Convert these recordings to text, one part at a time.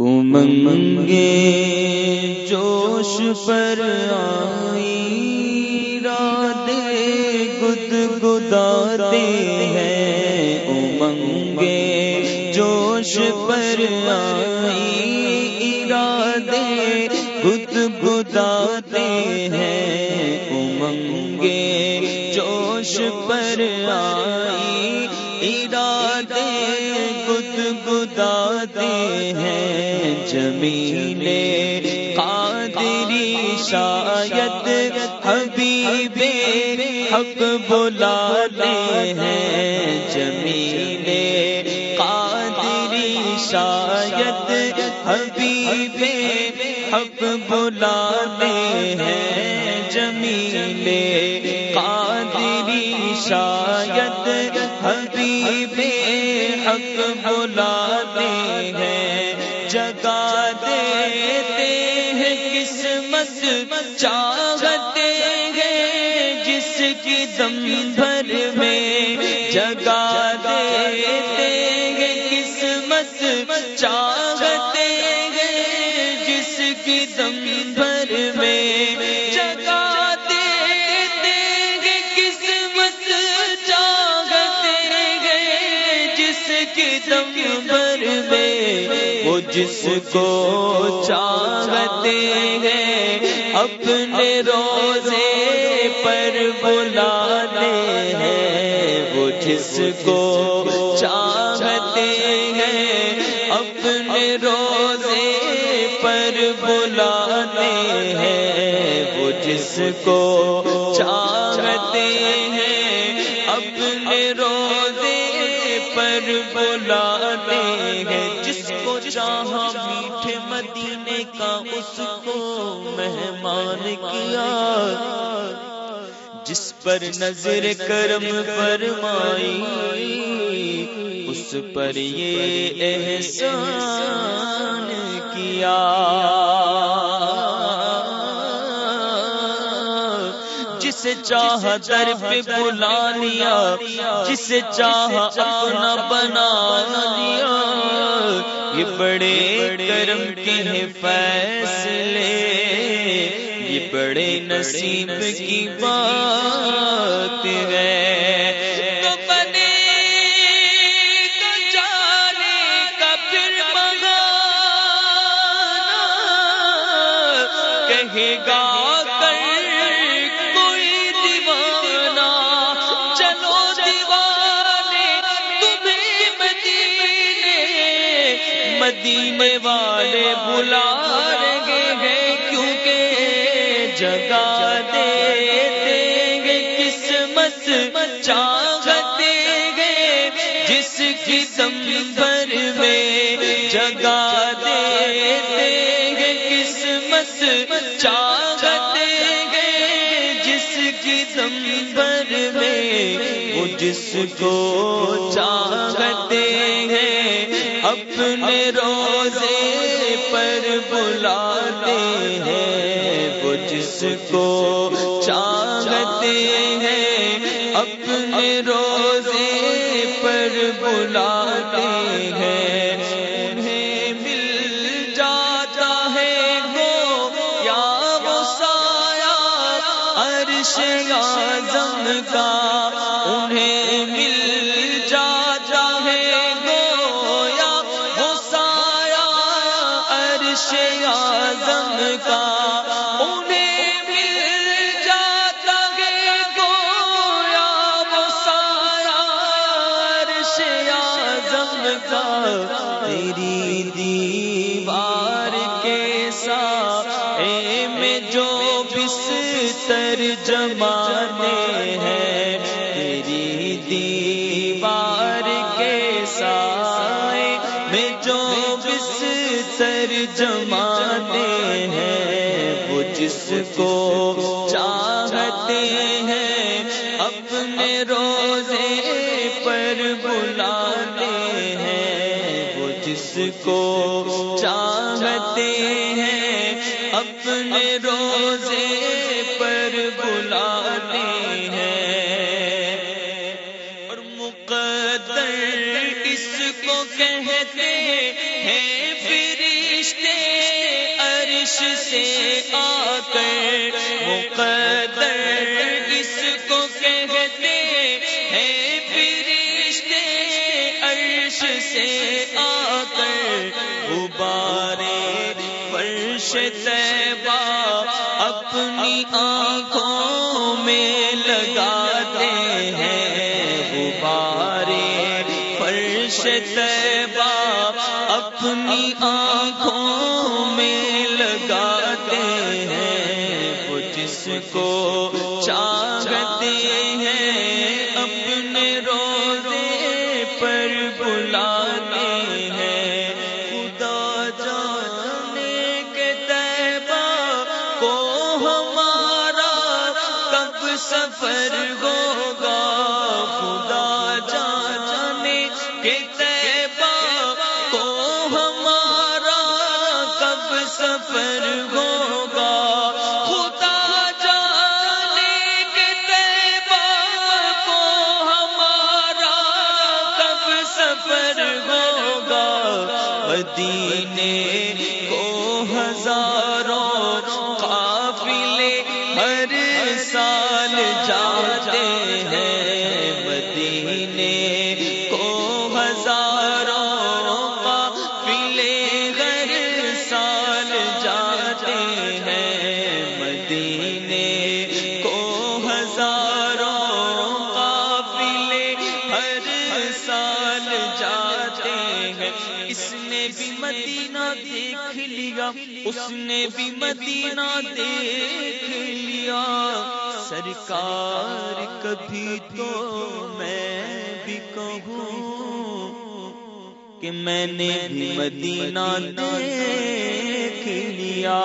امنگے جوش پر آئی، رادے گد گداتے ہیں۔ امنگے جوش پر آئی، ارادے گد گداتے ہیں۔ امنگے جوش پر آئی، ارادے گد گداتے ہیں جمیل قادری شاید حبیب حق بلاتے ہیں جمیل قادری شاید حبیب حق بلاتے ہیں جمیل قادری شاید حبیب حق بلاتے ہیں، جگا دیتے ہیں قسمت، چاہتے ہیں جس کی دم بھر میں جگا جس کو چاہتے ہیں، اپنے روزے پر بلاتے ہیں۔ وہ جس کو چاہتے ہیں، اپنے روزے پر بلاتے ہیں۔ وہ جس کو چاہتے ہیں، اپنے روزے پر بلاتے ہیں۔ کا اس کو مہمان کیا، جس پر نظر کرم فرمائی، اس پر یہ احسان کیا۔ جسے چاہ در پہ بلا لیا جسے چاہ اپنا بنا لیا۔ یہ بڑے کرم کے ہیں فیصلے یہ بڑے نصیب کی بات۔ مدینے والے بلا رہے ہیں، کیونکہ جگا دے گے قسمت چاہتے گے جس کی دم میں جگا دے گے قسمت چاہتے گے جس کی دم میں وہ جس کو چاہتے جس کو چاہتے ہیں، اپنے روزے پر بلاتے ہیں۔ انہیں مل جاتا ہے گو یا وہ سایہ عرش اعظم کا اعظم کا تیری دیوار کے سائے میں جو بستر جمانے ہیں، تیری دیوار کے سائے میں جو بستر جمانے ہیں، وہ جس کو چاہتے کو چاہتے ہیں اپنے روزے پر بلاتے ہیں۔ اور مقدر اس کو کہتے ہیں پھر سے آ کر۔ مقدر اس کو کہتے ہیں، فرشتے عرش سے آ کر غبارے فرش تیبہ اپنی آنکھوں میں لگاتے ہیں۔ غبارے فرش تیبہ اپنی آنکھوں میں لگاتے ہیں۔ وہ جس کو چاہتے کب سفر ہوگا، خدا جانے کے تیبہ کو ہمارا کب سفر ہوگا، مدینے کو ہزاروں قافلے ہر سال جاتے مدینہ دیکھ لیا، اس نے بھی مدینہ دیکھ لیا۔ سرکار کبھی تو میں بھی کہوں کہ میں نے بھی مدینہ دیکھ لیا۔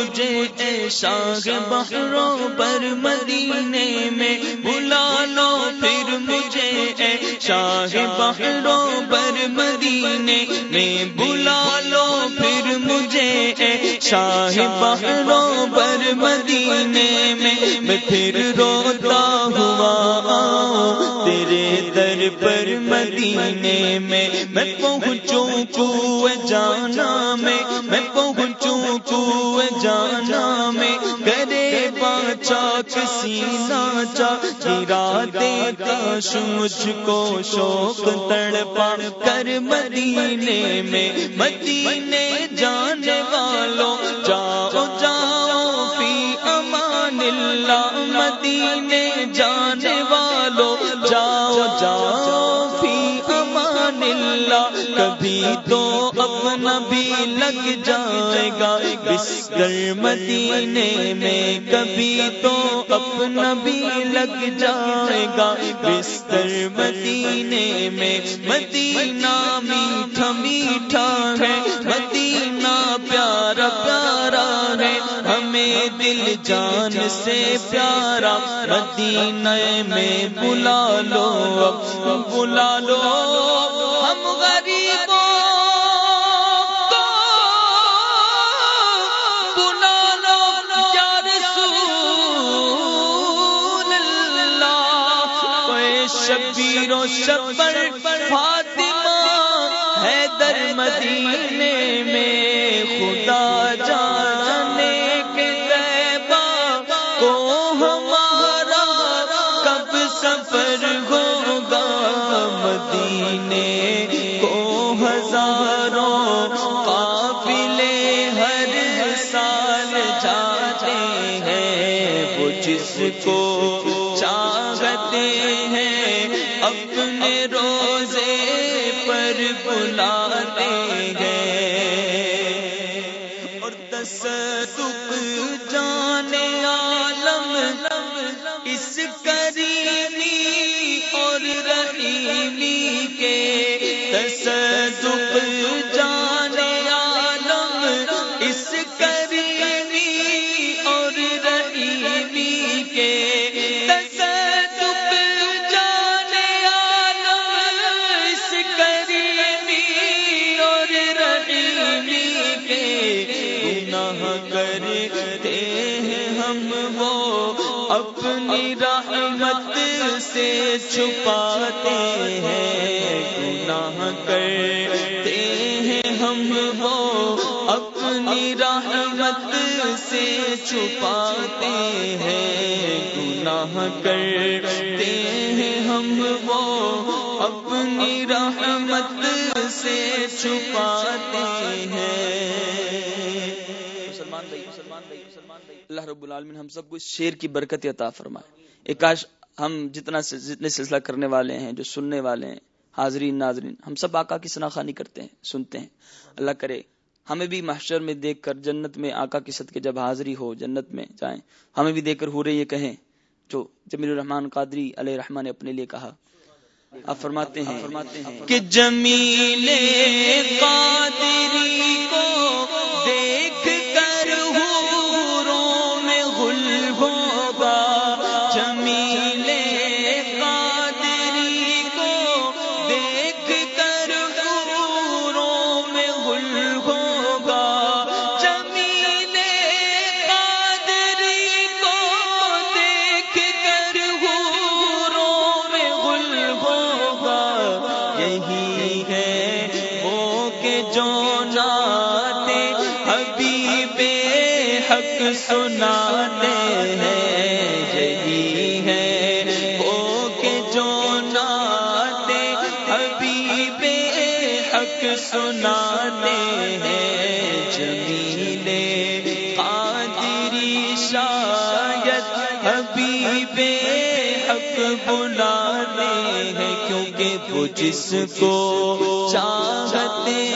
مجھے اے شاہ پر مدینے میں بلا لو پھر مجھے اے شاہ بہروں پر مدینے میں بلا لو پھر مجھے اے شاہ بہروں پر مدینے میں میں پھر روتا در پر مدینے میں میں پہنچوں کو جانا میں میں پہنچوں کو جانا میں کرے باچا کسی ناچا گرا دے مجھ کو شوق تڑپا کر مدینے میں مدینے جانے والوں جاؤ جاؤ فی امان اللہ مدینے جائے گا۔ بستر مدینے میں کبھی تو اپنا بھی لگ جائے گا۔ بستر مدینے میں مدینہ میٹھا میٹھا ہے۔ مدینہ پیارا پیارا ہے۔ ہمیں دل جان سے پیارا۔ مدینہ میں بلا لو بلا لو شبیر و شبر فاطمہ حیدر مدینے میں خدا جانے کے طیبہ کو ہمارا کب سفر ہوگا مدینے کو ہزاروں قافلے ہر سال جاتے ہیں وہ جس کو تصدق جانے عالم اس کریمی اور رحیمی کے تصدق سے چھپاتے ہیں، گناہ کرتے ہیں ہم وہ اپنی رحمت سے چھپاتے ہیں، گناہ کرتے ہیں ہم وہ اپنی رحمت سے چھپاتے ہیں۔ مسلمان بھائی اللہ رب العالمین ہم سب کو اس شیر کی برکت عطا فرمائے۔ ایک کاش ہم جتنا جتنے سلسلہ کرنے والے ہیں جو سننے والے ہیں حاضرین ناظرین ہم سب آقا کی سناخانی کرتے ہیں سنتے ہیں۔ اللہ کرے ہمیں بھی محشر میں دیکھ کر جنت میں آقا کی صد کے جب حاضری ہو جنت میں جائیں ہمیں بھی دیکھ کر ہو رہے یہ کہیں جو جمیل الرحمان قادری علیہ رحمان نے اپنے لیے کہا۔ آپ فرماتے ہیں کہ جمیل قادری کو سناتے ہیں، یہی ہے وہ کہ جو ناتے ابھی بے حق سناتے ہیں۔ جمیل قادری شاید ابھی بے حق بلاتے ہیں۔ کہ وہ جس کو چاہتے